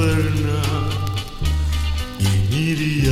caverna y Miriam.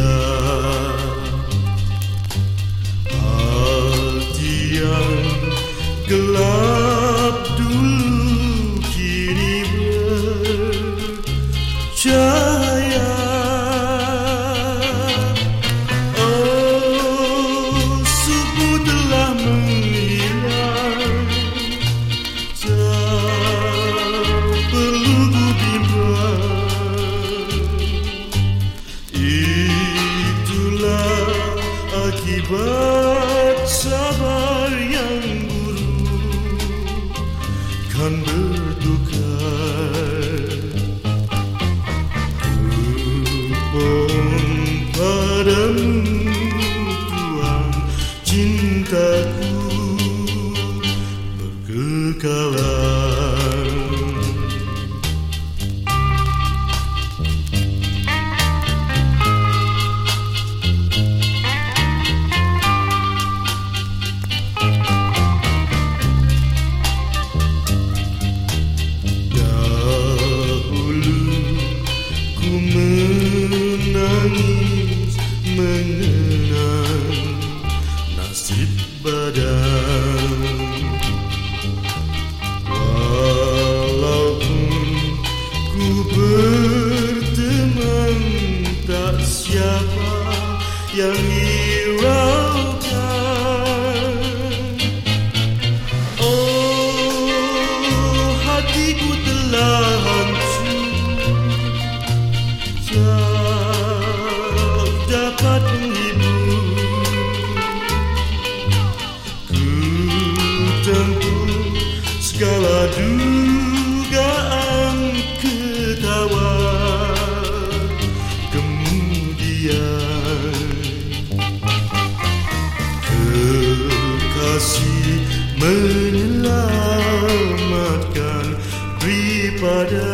Akibat sabar yang buruk Kan berduka. Kupon padamu Tuhan cintaku nasib badan. Walaupun ku berteman tak siapa yang tempuh segala dugaan ketawa. Kemudian Kekasih menyelamatkan daripada